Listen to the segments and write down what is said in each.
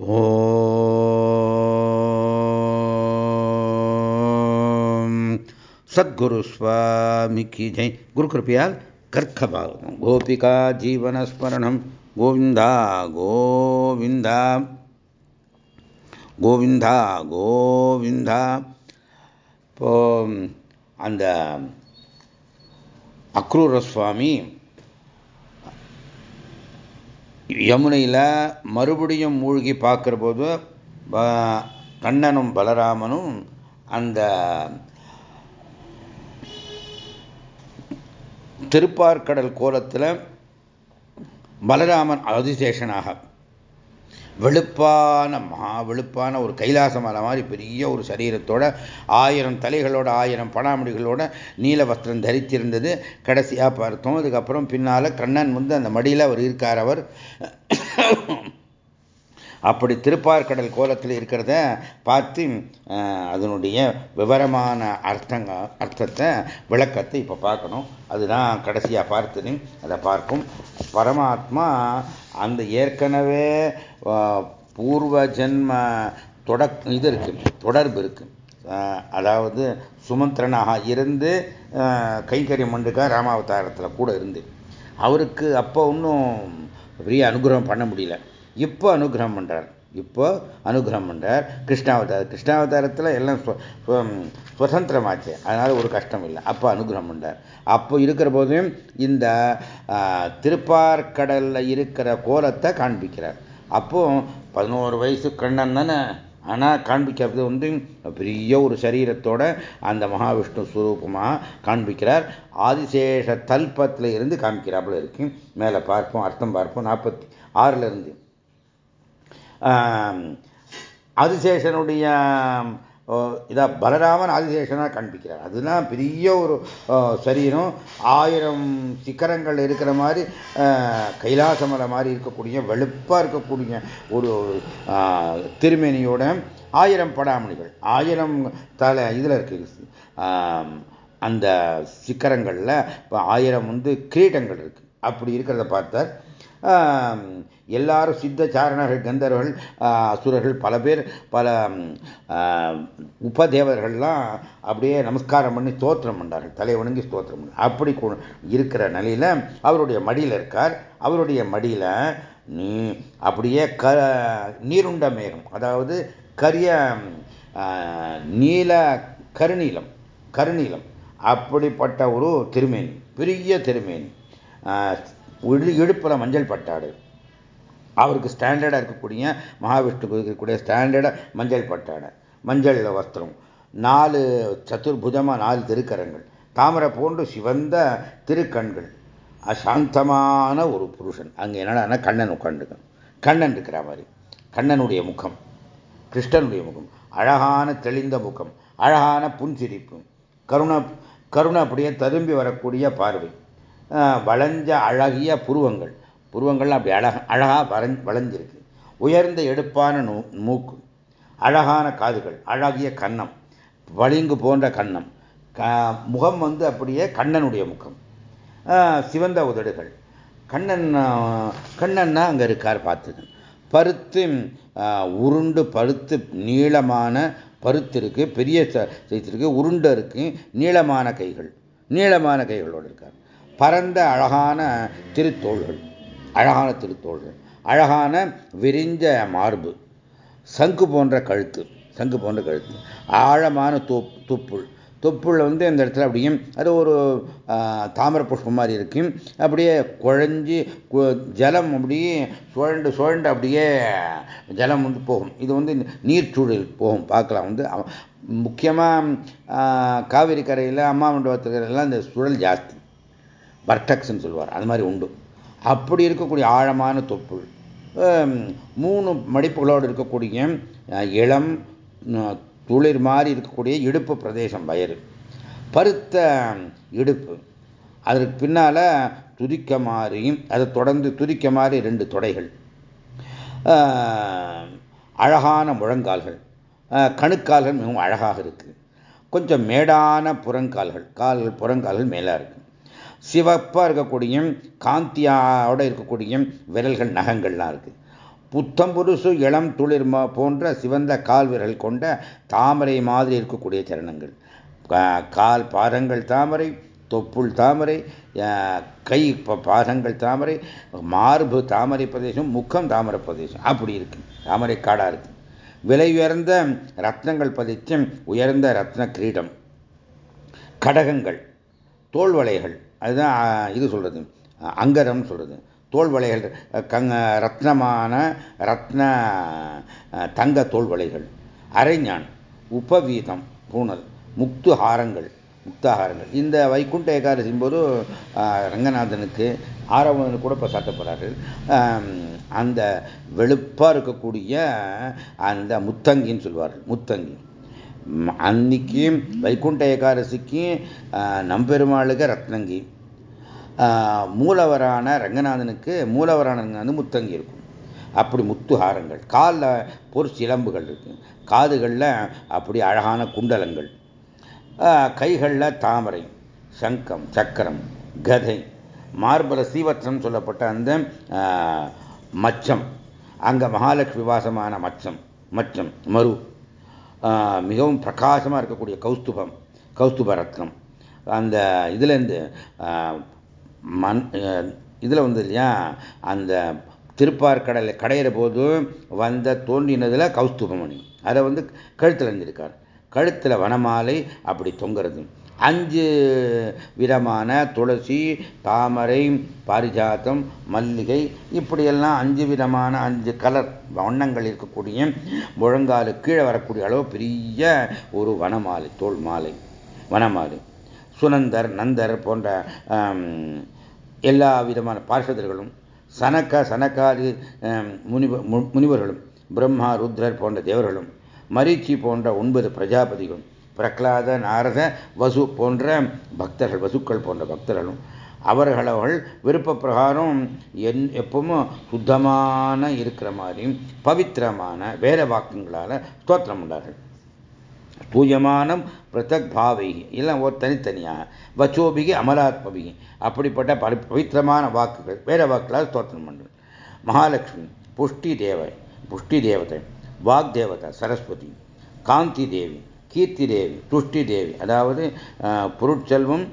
ஓம். சத்குரு சுவாமி கி ஜெய். குரு கிருப்பையால் கர்க்கபாகம் கோபிகா ஜீவனஸ்மரணம். கோவிந்தா கோவிந்தா. கோவிந்தா கோவிந்தா. இப்போ அந்த அக்ரூர சுவாமி யமுனையில் மறுபடியும் மூழ்கி பார்க்குற போது கண்ணனும் பலராமனும் அந்த திருப்பார்கடல் கோலத்தில் பலராமன் அதிசேஷனாக வெளுப்பான மகா வெளுப்பான ஒரு கைலாச மலை மாதிரி பெரிய ஒரு சரீரத்தோட ஆயிரம் தலைகளோட ஆயிரம் பணாமடிகளோட நீல வஸ்திரம் தரித்திருந்தது. கடைசியாக பார்த்தோம். அதுக்கப்புறம் பின்னால் கண்ணன் வந்து அந்த மடியில் அவர் இருக்கார். அவர் அப்படி திருப்பார்கடல் கோலத்தில் இருக்கிறத பார்த்து அதனுடைய விவரமான அர்த்தங்க அர்த்தத்தை விளக்கத்தை இப்போ பார்க்கணும். அதுதான் கடைசியாக பார்த்துன்னு அதை பார்க்கும். பரமாத்மா அந்த ஏற்கனவே பூர்வ ஜென்ம தொடக் இது இருக்கு தொடர்பு இருக்கு. அதாவது சுமந்திரனாக இருந்து கைங்கறி மண்டுக்கா ராமாவதாரத்தில் கூட இருந்து. அவருக்கு அப்போ ஒன்றும் பெரிய அனுகிரகம் பண்ண முடியல. இப்போ அனுகிரகம் பண்ணுறார் இப்போ அனுகிரகம் பண்ணுறார் கிருஷ்ணாவதாரம் கிருஷ்ணாவதாரத்தில் எல்லாம் சுதந்திரமாச்சு அதனால் ஒரு கஷ்டம் இல்லை. அப்போ அனுகிரகம் பண்ணுறார் அப்போ இருக்கிற போதும் இந்த திருப்பார்கடலில் இருக்கிற கோலத்தை காண்பிக்கிறார். அப்போ பதினோரு வயசு கண்ணன் தானே? ஆனால் காண்பிக்கிறது வந்து பெரிய ஒரு சரீரத்தோட அந்த மகாவிஷ்ணு ஸ்வரூபமாக காண்பிக்கிறார். ஆதிசேஷ தல்பத்தில் இருந்து காண்பிக்கிறாப்புல இருக்கு. மேலே பார்ப்போம் அர்த்தம் பார்ப்போம். நாற்பத்தி ஆறுல இருந்து. ஆதிசேஷனுடைய இதாக பலராமன் ஆதிசேஷனாக காண்பிக்கிறார். அதுதான் பெரிய ஒரு சரீரம். ஆயிரம் சிக்கரங்கள் இருக்கிற மாதிரி கைலாசமலை மாதிரி இருக்கக்கூடிய வெளுப்பாக இருக்கக்கூடிய ஒரு திருமேனியோட ஆயிரம் படாமணிகள். ஆயிரம் தலை இதில் இருக்கு. அந்த சிக்கரங்களில் இப்போ ஆயிரம் வந்து கிரீட்டங்கள் இருக்கு. அப்படி இருக்கிறத பார்த்தார் எல்லாரும் சித்த சாரணர்கள் கந்தர்கள் அசுரர்கள் பல பேர் பல உபதேவர்கள்லாம் அப்படியே நமஸ்காரம் பண்ணி ஸ்தோத்திரம் பண்ணார்கள் தலை வணங்கி ஸ்தோத்திரம் பண்ண அப்படி இருக்கிற நிலையில் அவருடைய மடியில் இருக்கார். அவருடைய மடியில் நீ அப்படியே க நீருண்ட மேகம் அதாவது கரிய நீல கருநீலம் கருநீலம் அப்படிப்பட்ட ஒரு திருமேனி பெரிய திருமேனி. இடுப்பில் மஞ்சள் பட்டாடு. அவருக்கு ஸ்டாண்டர்டாக இருக்கக்கூடிய மகாவிஷ்ணுக்கு இருக்கக்கூடிய ஸ்டாண்டர்டாக மஞ்சள் பட்டாடை. மஞ்சள் வஸ்திரம். நாலு சதுர்புஜமாக நாலு திருக்கரங்கள். தாமரை போன்று சிவந்த திருக்கண்கள். அசாந்தமான ஒரு புருஷன். அங்கே என்னடா கண்ணன் உட்காந்துக்கணும் கண்ணன் இருக்கிற மாதிரி. கண்ணனுடைய முகம். கிருஷ்ணனுடைய முகம். அழகான தெளிந்த முகம். அழகான புன்சிரிப்பு. கருண கருணை அப்படியே ததும்பி வரக்கூடிய பார்வை. வளைஞ்ச அழகிய புருவங்கள். புருவங்கள்லாம் அப்படி அழக அழகாக வரைஞ் வளைஞ்சிருக்கு. உயர்ந்த எடுப்பான மூக்கு. அழகான காதுகள் அழகிய கன்னம் வலிங்கு போன்ற கன்னம் முகம் வந்து அப்படியே கண்ணனுடைய முகம். சிவந்த உதடுகள். கண்ணன் கண்ணன்னா அங்கே இருக்கார் பார்த்துது. பருத்து உருண்டு பருத்து நீளமான பருத்து இருக்கு பெரிய இருக்கு உருண்டை இருக்கு நீளமான கைகள். நீளமான கைகளோடு இருக்கார். பரந்த அழகான திருத்தோள்கள் அழகான திருத்தோள்கள் அழகான விரிஞ்ச மார்பு சங்கு போன்ற கழுத்து சங்கு போன்ற கழுத்து ஆழமான தொப் தொப்புள். தொப்புள் வந்து அந்த இடத்துல அப்படியும் அது ஒரு தாமரை புஷ்பம் மாதிரி இருக்கும். அப்படியே குழஞ்சி ஜலம் அப்படியே சுழண்டு சுழண்டு அப்படியே ஜலம் வந்து போகும். இது வந்து நீர்ச்சூழல் போகும். பார்க்கலாம். வந்து முக்கியமாக காவிரி கரையில் அம்மா மண்டபத்துக்கரையெல்லாம் இந்த சுழல் ஜாஸ்தி. வர்டக்ஸ்ன்னு சொல்லுவார். அது மாதிரி உண்டு. அப்படி இருக்கக்கூடிய ஆழமான தொப்புள் மூணு மடிப்புகளோடு இருக்கக்கூடிய இளம் துளிர் மாதிரி இருக்கக்கூடிய இடுப்பு பிரதேசம் வயறு. பருத்த இடுப்பு. அதற்கு பின்னால் துதிக்க மாதிரி அதை தொடர்ந்து துதிக்க மாதிரி ரெண்டு தொடைகள். அழகான முழங்கால்கள். கணுக்கால்கள் மிகவும் அழகாக இருக்குது கொஞ்சம் மேடான புறங்கால்கள் கால்கள் புறங்கால்கள் மேலாக இருக்குது சிவப்பாக இருக்கக்கூடிய காந்தியாவோட இருக்கக்கூடிய விரல்கள் நகங்கள்லாம் இருக்குது புத்தம்புருசு இளம் துளிர்மா போன்ற சிவந்த கால் விரல் கொண்ட தாமரை மாதிரி இருக்கக்கூடிய சரணங்கள் கால் பாதங்கள் தாமரை தொப்புள் தாமரை கை பாதங்கள் தாமரை மார்பு தாமரை பிரதேசம் முக்கம் தாமரை பிரதேசம். அப்படி இருக்கு. தாமரை காடாக இருக்கு. விலை உயர்ந்த ரத்னங்கள் பதிச்சும் உயர்ந்த ரத்ன கிரீடம். கடகங்கள் தோல்வலைகள் அதுதான் இது சொல்கிறது அங்கரம் சொல்கிறது தோல் வளைகள் கங்க ரத்னமான ரத்ன தங்க தோல் வளைகள். அரைஞான் உபவீதம் பூனல் முக்து ஹாரங்கள் முக்தாகாரங்கள் இந்த வைகுண்ட ஏகாதசின் போது ரங்கநாதனுக்கு ஆரவனுக்கு கூட இப்போ சாட்டப்படுறார்கள் அந்த வெளுப்பாக இருக்கக்கூடிய அந்த முத்தங்கின்னு சொல்வார்கள் முத்தங்கி. அன்னைக்கும் வைகுண்ட ஏகாரசிக்கும் நம்பெருமாளுக்கு ரத்னங்கி. மூலவரான ரங்கநாதனுக்கு மூலவரான வந்து முத்தங்கி இருக்கும். அப்படி முத்துஹாரங்கள் காலில் பொற்சிலம்புகள் இருக்கு காதுகளில் அப்படி அழகான குண்டலங்கள். கைகளில் தாமரை சங்கம் சக்கரம் கதை மார்பல சீவத்திரம் சொல்லப்பட்ட அந்த மச்சம். அங்கே மகாலட்சுமி வாசமான மச்சம். மச்சம் மறு மிகவும் பிரகாசமாக இருக்கக்கூடிய கௌஸ்துபம் கௌஸ்துப ரத்னம். அந்த இதுலேருந்து மண் இதில் வந்து இல்லையா அந்த திருப்பார்கடலை கடையிற போது வந்த தோன்றினதில் கௌஸ்துபமணி. அதை வந்து கழுத்தில் இருந்திருக்கார் கழுத்தில் வனமாலை அப்படி தொங்குறது. அஞ்சு விதமான துளசி தாமரை பாரிஜாத்தம் மல்லிகை இப்படியெல்லாம் அஞ்சு விதமான அஞ்சு கலர் வண்ணங்கள் இருக்கக்கூடிய முழங்காலு கீழே வரக்கூடிய அளவு பெரிய ஒரு வனமாலை தோல் மாலை வனமாலை. சுனந்தர் நந்தர் போன்ற எல்லா விதமான பார்ஷதர்களும் சனக்க சனக்காதி முனிவ முனிவர்களும் பிரம்மா ருத்ரர் போன்ற தேவர்களும் மரீச்சி போன்ற ஒன்பது பிரஜாபதிகளும் பிரகலாத நாரத வசு போன்ற பக்தர்கள் வசுக்கள் போன்ற பக்தர்களும் அவர்களவர்கள் விருப்ப பிரகாரம் என் எப்பவும் சுத்தமான இருக்கிற மாதிரி பவித்திரமான வேத வாக்குங்களால் ஸ்தோத்திரம் பண்ணார்கள் தூயமானம் பிரதக் பாவைகி எல்லாம் ஒரு தனித்தனியாக வச்சோபிகி அமலாத்மபிகி அப்படிப்பட்ட பவித்திரமான வாக்குகள் வேற வாக்குகளால் ஸ்தோத்திரம் பண்ணுறது மகாலட்சுமி புஷ்டி தேவை புஷ்டி தேவதை வாக் தேவதா சரஸ்வதி காந்தி தேவி கீர்த்தி தேவி துஷ்டி தேவி அதாவது பொருட்செல்வம்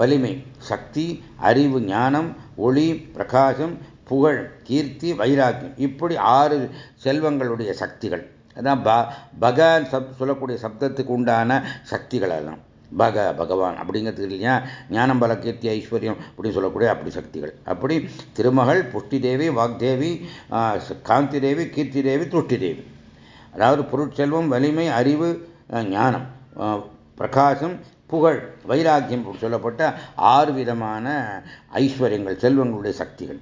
வலிமை சக்தி அறிவு ஞானம் ஒளி பிரகாசம் புகழ் கீர்த்தி வைராக்கியம். இப்படி ஆறு செல்வங்களுடைய சக்திகள். அதான் ப பகவான் சப் சொல்லக்கூடிய சப்தத்துக்கு உண்டான சக்திகள் அதெல்லாம். பக பகவான் அப்படிங்கிறது இல்லையா? ஞானம் பல கீர்த்தி ஐஸ்வர்யம் அப்படின்னு சொல்லக்கூடிய அப்படி சக்திகள். அப்படி திருமகள் புஷ்டி தேவி வாக்தேவி காந்தி தேவி கீர்த்தி தேவி துஷ்டி தேவி அதாவது பொருட்செல்வம் வலிமை அறிவு ஞானம். பிரகாசம் புகழ் வைராக்கியம் சொல்லப்பட்ட ஆறு விதமான ஐஸ்வர்யங்கள் செல்வங்களுடைய சக்திகள்.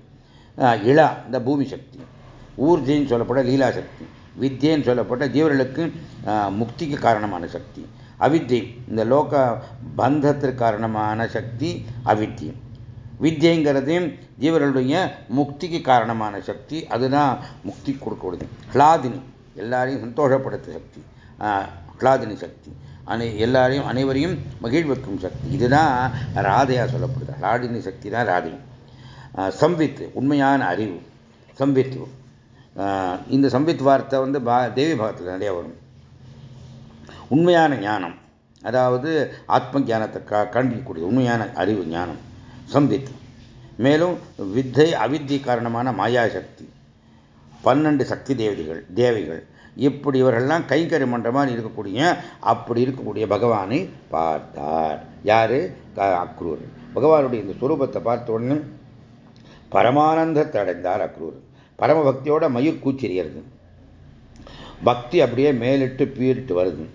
இளா இந்த பூமி சக்தி. ஊர்ஜின்னு சொல்லப்பட்ட லீலா சக்தி. வித்தியன்னு சொல்லப்பட்ட ஜீவர்களுக்கு முக்திக்கு காரணமான சக்தி. அவித்தியை இந்த லோக பந்தத்திற்கு காரணமான சக்தி அவித்தியம் வித்தியங்கிறது ஜீவர்களுடைய முக்திக்கு காரணமான சக்தி அதுதான் முக்தி கொடுக்கக்கூடியது. ஹ்லாதினி எல்லாரையும் சந்தோஷப்படுத்த சக்தி. ஹ்லாதினி சக்தி. அனை எல்லாரையும் அனைவரையும் மகிழ்விக்கும் சக்தி. இதுதான் ராதையா சொல்லப்படுது. ராடினி சக்தி தான் ராதை சம்வித் உண்மையான அறிவு. சம்வித் இந்த சம்வித் வார்த்தை வந்து பா தேவி பாகத்தில் நிறைய வரும். உண்மையான ஞானம். அதாவது ஆத்ம ஞானத்தை கா காண்பிக்கக்கூடிய உண்மையான அறிவு ஞானம். சம்வித் மேலும் வித்தை அவித்தி காரணமான மாயாசக்தி பன்னெண்டு சக்தி தேவதைகள் தேவைகள். இப்படி இவர்கள்லாம் கைங்கறி மாதிரி இருக்கக்கூடிய அப்படி இருக்கக்கூடிய பகவானை பார்த்தார். யாரு? அக்ரூர். பகவானுடைய இந்த சுரூபத்தை பார்த்த உடனே பரமானந்தத்தை அடைந்தார் அக்ரூர். பரமபக்தியோட மயிர் கூச்செறியறது பக்தி அப்படியே மேலிட்டு பீரிட்டு வருது.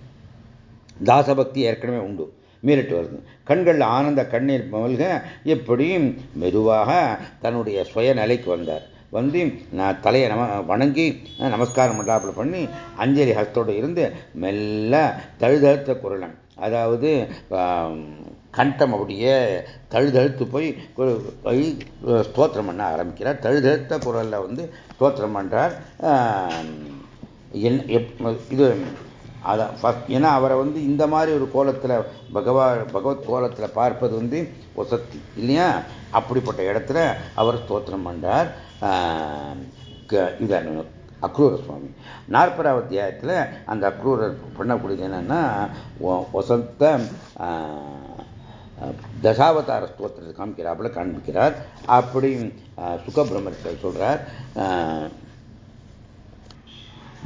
தாசபக்தி ஏற்கனவே உண்டு. மீறிட்டு வருது. கண்களில் ஆனந்த கண்ணீர் மல்க எப்படியும் மெதுவாக தன்னுடைய சுய நிலைக்கு வந்தார். வந்து நான் தலையை நம வணங்கி நமஸ்காரம் பண்ணாப்புல பண்ணி அஞ்சலி ஹஸ்தோடு இருந்து மெல்ல தழுதழுத்த குரலன். அதாவது கண்டம் அப்படியே தழுதழுத்து போய் ஸ்தோத்திரம் பண்ண ஆரம்பிக்கிறார். தழுதழுத்த குரலில் வந்து ஸ்தோத்திரம் பண்ணுறார் இது அதான் ஃபஸ்ட் ஏன்னா அவரை வந்து இந்த மாதிரி ஒரு கோலத்தில் பகவா பகவத் கோலத்தில் பார்ப்பது வந்து ஒசத்தி இல்லையா? அப்படிப்பட்ட இடத்துல அவர் ஸ்தோத்திரம் பண்ணார் இது அக்ரூர சுவாமி. நாற்பதாவது அத்தியாயத்தில் அந்த அக்ரூரர் பண்ணக்கூடியது என்னன்னா வசந்த தசாவதார ஸ்தோத்திரத்தை காமிக்கிறாப்புல காண்பிக்கிறார். அப்படி சுகபிரமர் சொல்றார்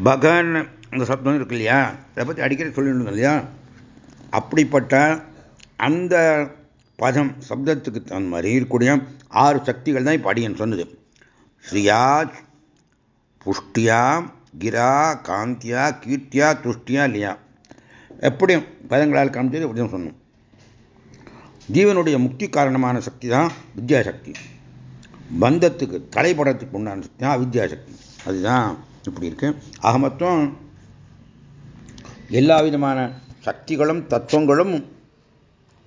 பகன் அந்த சப்தம் இருக்கு இல்லையா? அதை பற்றி அடிக்கடி சொல்லிடணும் இல்லையா? அப்படிப்பட்ட அந்த பதம் சப்தத்துக்கு தகுந்த மாதிரி இருக்கக்கூடிய ஆறு சக்திகள் தான் இப்போ அடியன் சொன்னது. ஸ்ரீயா புஷ்டியா கிரா காந்தியா கீர்த்தியா துஷ்டியா இல்லையா எப்படியும் பதங்களால் காமிச்சது எப்படியும் சொன்னோம் ஜீவனுடைய முக்தி காரணமான சக்தி தான் வித்யாசக்தி. பந்தத்துக்கு தலைப்படத்துக்கு உண்டான சக்தி தான் அவித்யாசக்தி அதுதான் இப்படி இருக்கு. ஆக மொத்தம் எல்லா விதமான சக்திகளும் தத்துவங்களும்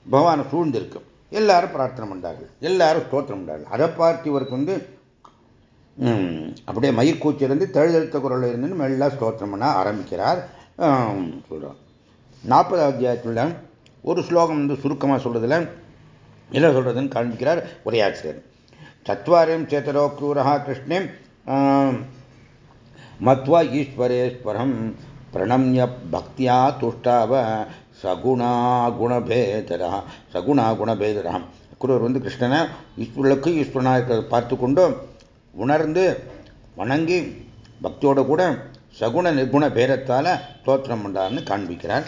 பகவானை சூழ்ந்திருக்கு. எல்லாரும் பிரார்த்தனை பண்ணார்கள் எல்லாரும் ஸ்தோத்திரம் பண்ணார்கள் அதை பார்த்து இவருக்கு வந்து அப்படியே மயிர்கூச்சிலிருந்து தெழுதெழுத்த குரல் இருந்து மெல்ல ஸ்தோத்திரம் பண்ண ஆரம்பிக்கிறார். சொல்கிறார் நாற்பது அத்தியாயத்தில் ஒரு ஸ்லோகம் வந்து சுருக்கமாக சொல்றதுல என்ன சொல்றதுன்னு காண்பிக்கிறார் உரையாசிரியர். சத்வாரியம் சேத்தரோ க்ரூரா கிருஷ்ணே மத்வா ஈஸ்வரேஸ்வரம் பிரணம்ய பக்தியா துஷ்டாவ சகுணா குணபேதரா சகுணா குணபேதரா. குருவர் வந்து கிருஷ்ணனை ஈஸ்வரனுக்கு ஈஸ்வரனாக பார்த்து கொண்டு உணர்ந்து வணங்கி பக்தியோடு கூட சகுண நிர்குண பேரத்தால் தோற்றம் பண்ணார்னு காண்பிக்கிறார்.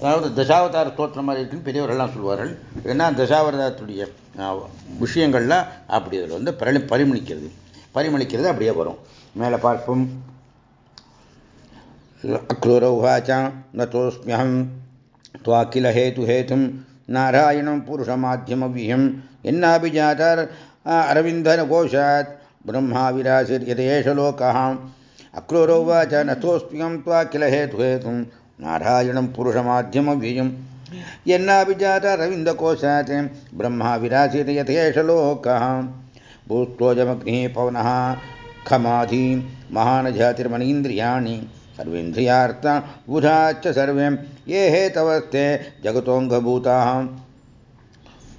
அதாவது தசாவதார தோற்றம் மாதிரி இருக்குன்னு பெரியவர்கள்லாம் சொல்வார்கள் ஏன்னா தசாவதாரத்துடைய விஷயங்கள்லாம் அப்படி அதில் வந்து பரி பரிமளிக்கிறது. பரிமளிக்கிறது அப்படியே வரும். மேலே பார்ப்போம். அக்ரூரௌவாச்சா நோஸ்மியம் துவாக்கில ஹேத்து ஹேத்தும் நாராயணம் புருஷ என்ன அபிஜாதார் अरविन्दनघोषात् ब्रह्माविराशिर्यदेष लोकः अक्रूरौवाच नतोऽस्म्यहं त्वाखिल हेतुहेतुं नारायणं पुरुषमाध्यमव्ययं यन्नाभिजात अरविन्दकोशात् ब्रह्माविराशिर्यथेष लोकः भूस्तोजमग्निः पवनः खमाधि। महानजातिर्मणीन्द्रियाणि। सर्वेन्द्रियार्थ बुधाच्च सर्वे ये हेतवस्ते जगतोऽङ्गभूताः।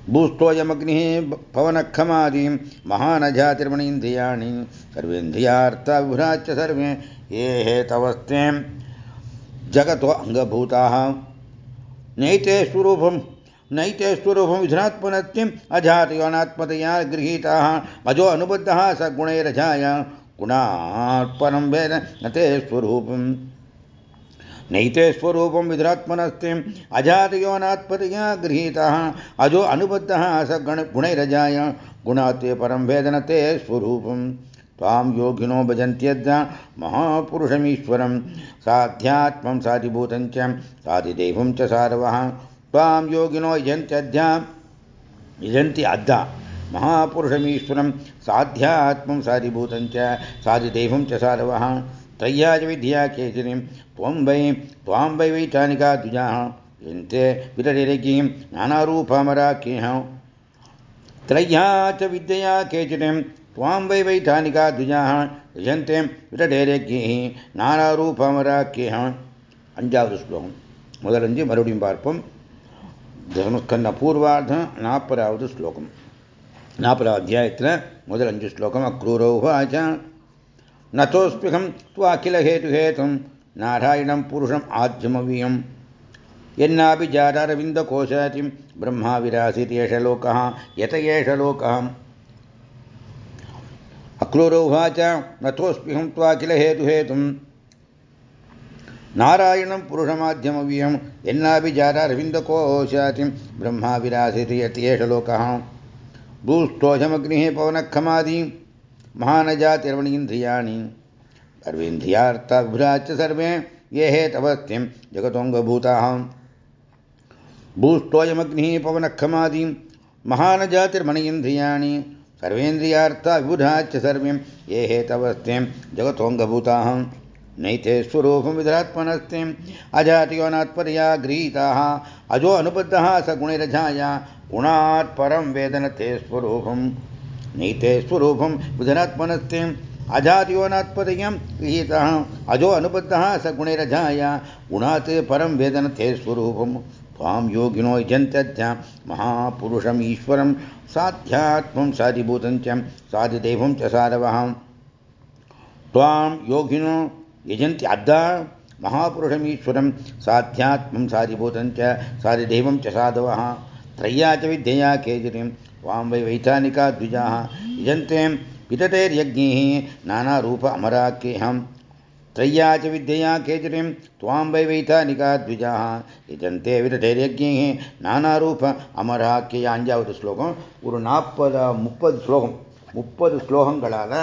भूस्तोयमग्निः पवनखमादीं महानजातिर्मणीन्द्रियाणि सर्वेन्द्रियार्थ बुधाच्च सर्वे, ये हेतवस्ते जगतो अङ्गभूताः नैते स्वरूपं नैते स्वरूपं विधुनात्मनत्यम् अजातयोनात्मतया गृहीताः अजो अनुबद्धः स गुणैरजाय गुणात् वेद न ते स्वरूपम्। नैते स्वरूपं विधुरात्मनस्ति अजातयोनात्पतया गृहीतः। अजो अनुबद्धः स गण गुणैरजाय। गुणात् परं वेद न ते स्वरूपम्। त्वां योगिनो भजन्त्यद्य महापुरुषमीश्वरं साध्यात्मं साधिभूतं च साधिदेवं च सारवः। त्वां योगिनो यजन्त्यद्य यजन्ति अद्दा महापुरुषमीश्वरं साध्यात्मं साधिभूतं च साधिदेवं च सारवः। च केचिनीं। त्वं वै त्वां वै वैचानिका द्विजाः यन्ते विररिरकीं नानारूपमराख्यः त्रय्या च विद्यया केचिनीं त्वां वै वैठानिका द्विजाः यजन्ते விரடேரக்கியை நானாரூபமராக்கிய அஞ்சாவது ஸ்லோகம் முதலஞ்சு மறுபடியும் பார்ப்போம் தர்மஸ்கந்த பூர்வார்த்தம் நாற்பதாவது ஸ்லோகம் நாற்பதாவது அத்தியாயத்தில் முதல் அஞ்சு ஸ்லோகம் அக்ரூரோவாச்ச நதோஸ்பிகம் துவாக்கிலஹேதுஹேதும் நாராயணம் புருஷம் ஆத்யமவியம் यन्नाभिजातारविन्दकोशातिं ब्रह्मा विरासीत्येष लोकः यत एष लोकः अक्रूरो उवाच नतोऽस्म्यहं त्वाखिल हेतुहेतुं नारायणं पुरुषमाध्यमव्यं यन्नाभिजातारविन्दकोशातिं ब्रह्मा विरासीत्येष लोकः भूस्थोषमग्निः पवनखमादि महानजातिर्वणीन्द्रियाणि सर्वेन्द्रियार्थाभिराच सर्वे, ये हे तवस्थ्यं जगतोऽङ्गभूताहं भूष्टोऽयमग्निः, पवनखमादीं, महानजातिर्मणीन्द्रियाणि सर्वेन्द्रियार्थाभिराच सर्वे, ये हे तवस्थ्यं जगतोऽङ्गभूताहं नैते स्वरूपं विधरात्मनस्ते अजातियो नात्पर्या गृहीताः अजो अनुबद्धः स गुणिरजाया गुणात् वेदनते स्वरूपं नैते स्वरूपं विधरात्मनस्ते अजातियो अजो अनुबद्धः स गुणैरजाया। गुणात् परं वेदनथे स्वरूपं। त्वां योगिनो यजन्त्यध्या। महापुरुषम् ईश्वरं साध्यात्मं साधिभूतं च। च साधव। त्वां योगिनो यजन्ति अद्धा महापुरुषमीश्वरं साध्यात्मं साधिभूतं च। साधिदैवं च साधवः। त्रय्या च विद्यया केजरीं त्वां वै वैतानिका द्विजाः। यजन्ते विततेर्यज्ञैः नानारूप अमराख्येहं त्रय्या च विद्यया केचिरिं त्वां वै वैतानिका द्विजाः यजन्ते विततेर्यज्ञैः நானாரூப அமராக்கிய அஞ்சாவது ஸ்லோகம் ஒரு நாற்பது முப்பது ஸ்லோகம் முப்பது ஸ்லோகங்களால்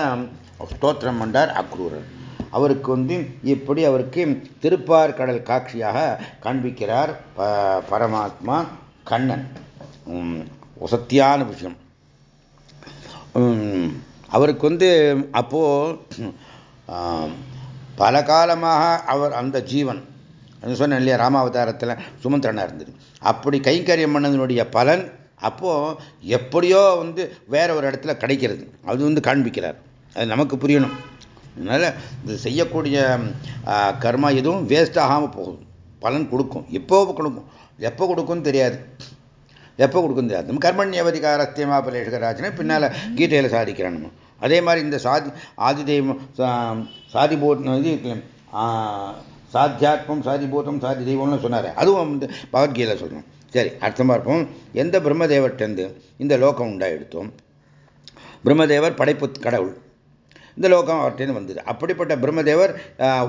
ஸ்தோத்திரம் பண்ணார் அக்ரூரர் அவருக்கு வந்து இப்படி அவருக்கு திருப்பார் கடல் காட்சியாக காண்பிக்கிறார் பரமாத்மா கண்ணன் வசத்தியான விஷயம் அவருக்கு வந்து அப்போது பல காலமாக அவர் அந்த ஜீவன் சொன்னேன் இல்லையா ராமாவதாரத்தில் சுமந்திரனாக இருந்தது. அப்படி கைங்கரியம் பண்ணதனுடைய பலன் அப்போது எப்படியோ வந்து வேற ஒரு இடத்துல கிடைக்கிறது. அது வந்து காண்பிக்கிறார். அது நமக்கு புரியணும். அதனால் இது செய்யக்கூடிய கர்மா எதுவும் வேஸ்ட் ஆகாமல் போகும் பலன் கொடுக்கும். எப்போ கொடுக்கும்? எப்போ கொடுக்கும்னு தெரியாது. எப்போ கொடுக்கும் தெரியாது. நம்ம கர்மண்யவதிகாரஸ்தியமா பலேஷகராஜனை பின்னால் கீதையில் சாதிக்கிறான் நம்ம. அதே மாதிரி இந்த சாதி ஆதிதெய்வம் போட்டு இது சாத்தியாத்மம் சாதிபூதம் சாதி தெய்வம்னு சொன்னார். அதுவும் வந்து பகவத்கீதை சொல்லணும் சரி அர்த்தமாக இருப்போம் எந்த பிரம்மதேவர்கிட்டருந்து இந்த லோகம் உண்டாயிடுத்தோம்? பிரம்மதேவர் படைப்பு கடவுள். இந்த லோகம் அவர்கிட்டேருந்து வந்தது. அப்படிப்பட்ட பிரம்மதேவர்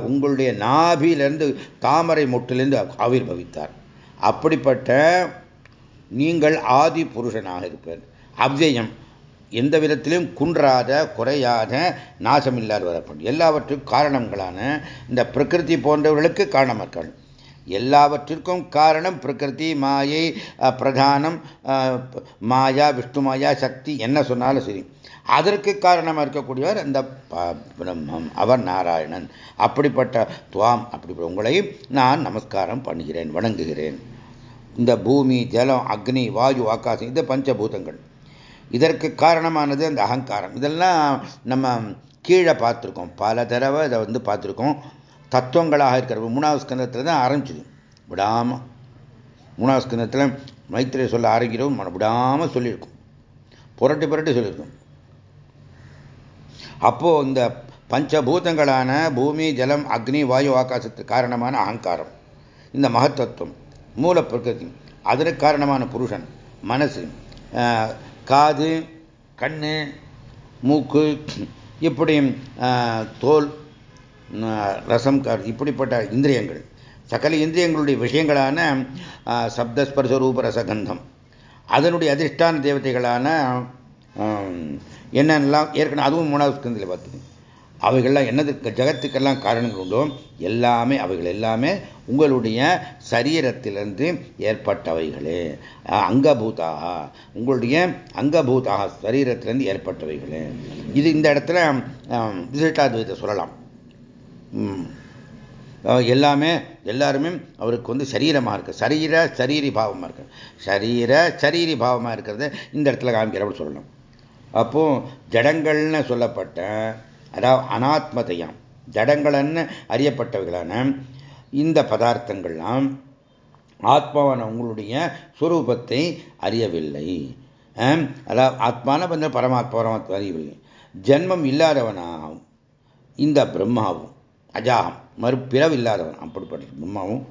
உங்களுடைய நாபியிலிருந்து தாமரை மொட்டிலிருந்து ஆவிர் பவித்தார் அப்படிப்பட்ட நீங்கள் ஆதி புருஷனாக இருப்பீர் அவ்யயம் எந்த விதத்திலும் குன்றாத குறையாத நாசமில்லாத வரப்படும் எல்லாவற்றுக்கும் காரணங்களான இந்த பிரகிருதி போன்றவர்களுக்கு காரணமாக்கள் எல்லாவற்றிற்கும் காரணம் பிரகிருதி மாயை பிரதானம் மாயா விஷ்ணு மாயா சக்தி என்ன சொன்னாலும் சரி. அதற்கு காரணமாக இருக்கக்கூடியவர் அந்த பிரம்மம் அவர் நாராயணன். அப்படிப்பட்ட துவாம் அப்படிப்பட்ட உங்களையும் நான் நமஸ்காரம் பண்ணுகிறேன் வணங்குகிறேன். இந்த பூமி ஜலம் அக்னி வாயு ஆகாசம் இது பஞ்சபூதங்கள். இதற்கு காரணமானது அந்த அகங்காரம். இதெல்லாம் நம்ம கீழே பார்த்துருக்கோம். பல தடவை இதை வந்து பார்த்துருக்கோம். தத்துவங்களாக இருக்கிற மூணாவது ஸ்கந்தத்தில் தான் ஆரம்பிச்சுது. விடாமல் மூணாவது ஸ்கந்தத்தில் மைத்திரியை சொல்ல ஆரம்பிக்கிறோம். விடாமல் சொல்லியிருக்கோம். புரட்டி புரட்டி சொல்லியிருக்கோம். அப்போது இந்த பஞ்சபூதங்களான பூமி ஜலம் அக்னி வாயு ஆகாசத்துக்கு காரணமான அகங்காரம். இந்த மகத்தத்துவம் மூல பிரகிருதி. அதற்கு காரணமான புருஷன் மனசு. காது கண் மூக்கு இப்படி தோல் ரசம் இப்படிப்பட்ட இந்திரியங்கள். சகல இந்திரியங்களுடைய விஷயங்களான சப்தஸ்பர்ச ரூப ரசகந்தம் அதனுடைய அதிர்ஷ்டான தேவதைகளான என்னென்னலாம் ஏற்கனவே அதுவும் மூணாவது ஸ்கந்தில் பார்த்துக்கோங்க அவைகள்லாம் என்னதுக்கு ஜகத்துக்கெல்லாம் காரணங்கள் உண்டோ எல்லாமே அவைகள் எல்லாமே உங்களுடைய சரீரத்திலிருந்து ஏற்பட்டவைகளே. அங்கபூதாக உங்களுடைய அங்கபூதாக சரீரத்திலிருந்து ஏற்பட்டவைகளே. இது இந்த இடத்துல விசிட்டாத்வைத்தை சொல்லலாம். எல்லாமே எல்லாருமே அவருக்கு வந்து சரீரமாக இருக்கு. சரீர சரீரி பாவமாக இருக்கு. சரீர சரீரி பாவமாக இருக்கிறத இந்த இடத்துல காமிக்கிறப்படி சொல்லணும். அப்போ ஜடங்கள்னு சொல்லப்பட்ட அதாவது அனாத்மதையாம். ஜடங்களன்னு அறியப்பட்டவர்களான இந்த பதார்த்தங்கள்லாம் ஆத்மாவான உங்களுடைய சுரூபத்தை அறியவில்லை. அதாவது ஆத்மான வந்து பரமாத்மா பரமாத்மா அறியவில்லை. ஜென்மம் இல்லாதவனாகும் இந்த பிரம்மாவும். அஜாகம் மறுபிறவில்லாதவன் அப்படிப்பட்ட பிரம்மாவும்.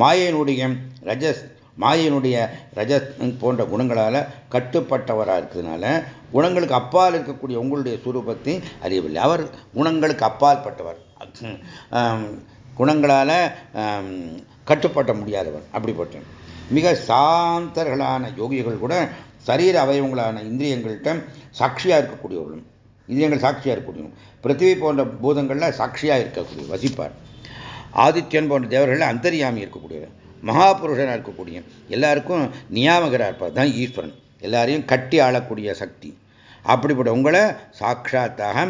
மாயனுடைய ரஜஸ் மாயனுடைய ரஜஸ் போன்ற குணங்களால் கட்டுப்பட்டவராக இருக்கிறதுனால குணங்களுக்கு அப்பால் இருக்கக்கூடிய உங்களுடைய சுரூபத்தை அறியவில்லை. அவர் குணங்களுக்கு அப்பால் பட்டவர் குணங்களால் கட்டுப்பட்ட முடியாதவர். அப்படிப்பட்ட மிக சாந்தர்களான யோகிகள் கூட சரீர அவயவங்களான இந்திரியங்கள்கிட்ட சாட்சியாக இருக்கக்கூடியவர்களும் இந்திரியங்கள் சாட்சியாக இருக்கக்கூடியவங்க பிருத்திவி போன்ற பூதங்களில் சாட்சியாக இருக்கக்கூடிய வசிப்பார். ஆதித்யன் போன்ற தேவர்களில் அந்தரியாமி இருக்கக்கூடியவர் மகாபுருஷனாக இருக்கக்கூடிய எல்லாருக்கும் நியாமகராக இருப்பார். தான் ஈஸ்வரன். எல்லாரையும் கட்டி ஆளக்கூடிய சக்தி. அப்படிப்பட்ட உங்களை சாட்சாத்தாக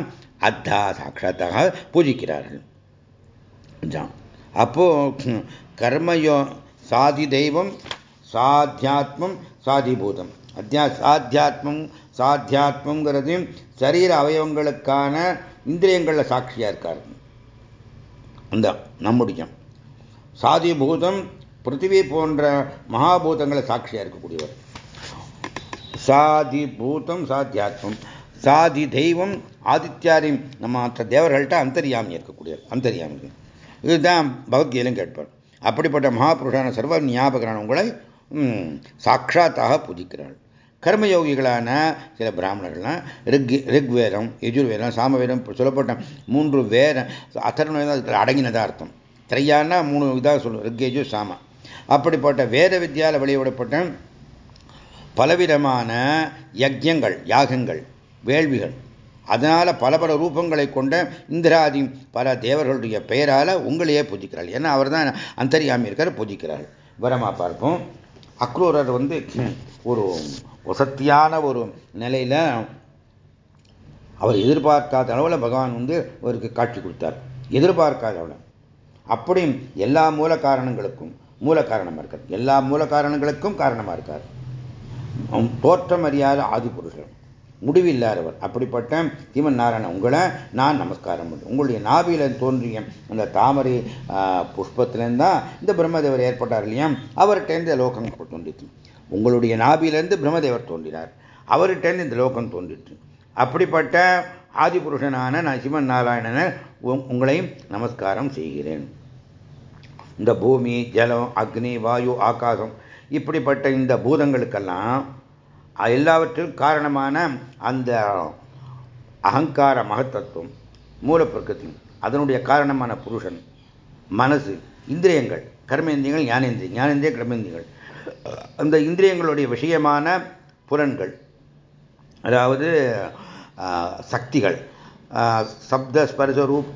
அத்தா சாட்சாத்தாக பூஜிக்கிறார்கள். அப்போ கர்மயோ சாதி தெய்வம் சாத்தியாத்மம் சாதிபூதம் அத்தியா சாத்தியாத்மம் சாத்தியாத்மங்கிறது சரீர அவயவங்களுக்கான இந்திரியங்களில் சாட்சியாக இருக்கார். அந்த நம்முடைய சாதிபூதம் பிருத்திவி போன்ற மகாபூதங்களை சாட்சியாக இருக்கக்கூடியவர். சாதி பூதம் சாத்தியாத்மம் சாதி தெய்வம் ஆதித்யாரி நம்ம மற்ற தேவர்கள்ட்ட அந்தரியாமி இருக்கக்கூடிய அந்தரியாமி இதுதான் பகவத்கீதையிலும் கேட்பார். அப்படிப்பட்ட மகாபுருஷான சர்வ ஞாபகரான உங்களை சாட்சாத்தாக பூஜிக்கிறாள் கர்மயோகிகளான சில பிராமணர்கள்லாம் ரிக் ரிக்வேதம் யஜுர்வேதம் சாமவேதம் சொல்லப்பட்ட மூன்று வேத அத்தர்ண வேதம் அடங்கினதாக அர்த்தம். திரையானா மூணு இதாக சொல்லுவோம் ரிக்கேஜு சாம. அப்படிப்பட்ட வேத வித்யாவில் வெளியிடப்பட்ட பலவிதமான யஜ்யங்கள் யாகங்கள் வேள்விகள். அதனால பல பல ரூபங்களை கொண்ட இந்திராதி பல தேவர்களுடைய பெயரால உங்களையே பூஜிக்கிறாள் ஏன்னா அவர் தான் அந்தரியாமி இருக்கார் பூஜிக்கிறாள் வரமா பார்ப்போம். அக்ரூரர் வந்து ஒரு வசத்தியான ஒரு நிலையில அவர் எதிர்பார்க்காத அளவில் பகவான் வந்து அவருக்கு காட்சி கொடுத்தார். எதிர்பார்க்காத அளவில். அப்படியும் எல்லா மூல காரணங்களுக்கும் மூல காரணமாக இருக்கார். எல்லா மூல காரணங்களுக்கும் காரணமாக இருக்கார். தோற்றம் அறியாத ஆதிபுருஷர் முடிவில்லாதவர். அப்படிப்பட்ட தீமன் நாராயணன் உங்களை நான் நமஸ்காரம் பண்ணு உங்களுடைய நாபியில் தோன்றிய அந்த தாமரை புஷ்பத்திலேருந்து தான் இந்த பிரம்மதேவர் ஏற்பட்டார் இல்லையா? அவர்கிட்டேருந்து லோகம் தோன்றிச்சு உங்களுடைய நாபியிலேருந்து பிரம்மதேவர் தோன்றினார். அவர்கிட்டேருந்து இந்த லோகம் தோன்றிட்டு அப்படிப்பட்ட ஆதிபுருஷனான நான் சிவன் நாராயணனை உங்களையும் நமஸ்காரம் செய்கிறேன். இந்த பூமி ஜலம் அக்னி வாயு ஆகாசம் இப்படிப்பட்ட இந்த பூதங்களுக்கெல்லாம் எல்லாவற்றிலும் காரணமான அந்த அகங்கார மகத்தத்துவம் மூலப்பிரகத்தி அதனுடைய காரணமான புருஷன் மனசு இந்திரியங்கள் கர்மேந்திரியங்கள் ஞானேந்திரி ஞானேந்திரிய கர்மேந்திரியங்கள் அந்த இந்திரியங்களுடைய விஷயமான புலன்கள் அதாவது சக்திகள் சப்த ஸ்பர்ச ரூப்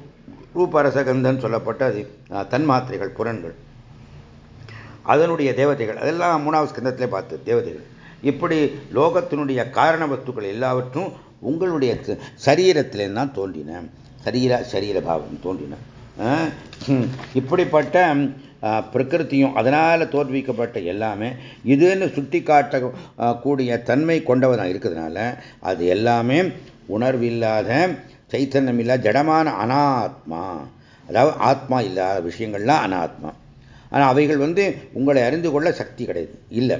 ரூபரசகந்தன் சொல்லப்பட்ட அது தன்மாத்திரைகள் புலன்கள். அதனுடைய தேவதைகள். அதெல்லாம் மூணாவது ஸ்கந்தத்திலே பார்த்து தேவதைகள். இப்படி லோகத்தினுடைய காரண வஸ்துக்கள் எல்லாவற்றும் உங்களுடைய சரீரத்திலே தான் தோன்றின. சரீர சரீர பாவம் தோன்றின இப்படிப்பட்ட பிரகிருத்தியும் அதனால் தோற்றுவிக்கப்பட்ட எல்லாமே இதுன்னு சுட்டி காட்டக்கூடிய தன்மை கொண்டவனாக இருக்கிறதுனால அது எல்லாமே உணர்வில்லாத சைத்தன்யம் இல்லாத ஜடமான அனாத்மா. அதாவது ஆத்மா இல்லாத விஷயங்கள்லாம் அனாத்மா. ஆனால் அவைகள் வந்து உங்களை அறிந்து கொள்ள சக்தி கிடையாது. இல்லை.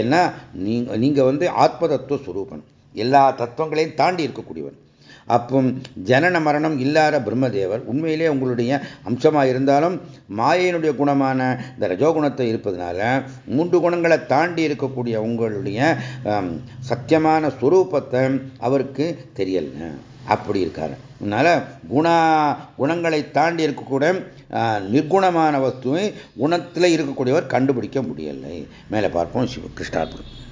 ஏன்னா நீங்கள் நீங்கள் வந்து ஆத்ம தத்துவ சுரூபன். எல்லா தத்துவங்களையும் தாண்டி இருக்கக்கூடியவன். அப்போ ஜனன மரணம் இல்லாத பிரம்மதேவர் உண்மையிலே உங்களுடைய அம்சமாக இருந்தாலும் மாயையினுடைய குணமான இந்த ரஜோகுணத்தை இருப்பதனால மூன்று குணங்களை தாண்டி இருக்கக்கூடிய உங்களுடைய சத்தியமான சுரூபத்தை அவருக்கு தெரியல. அப்படி இருக்காரு. அதனால குணா குணங்களை தாண்டி இருக்கக்கூட நிர்குணமான வஸ்துவை குணத்தில் இருக்கக்கூடியவர் கண்டுபிடிக்க முடியலை. மேலே பார்ப்போம் சிவ கிருஷ்ணார்பணம்